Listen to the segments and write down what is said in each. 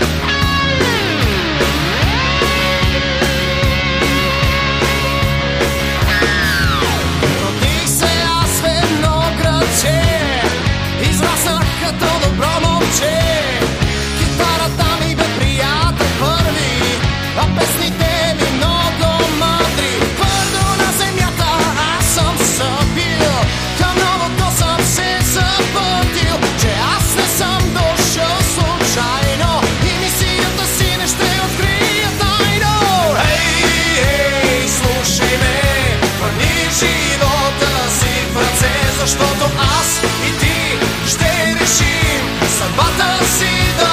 Bye. и ти ще решим съдбата си да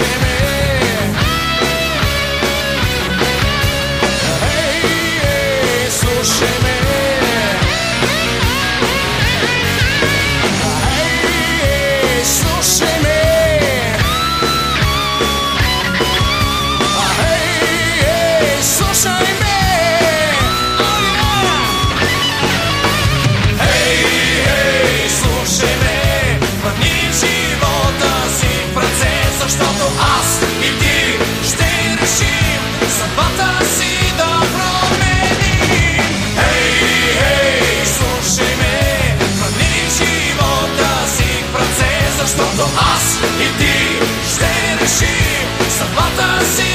Hey, hey, slušaj Защото аз и ти ще решим съдбата си.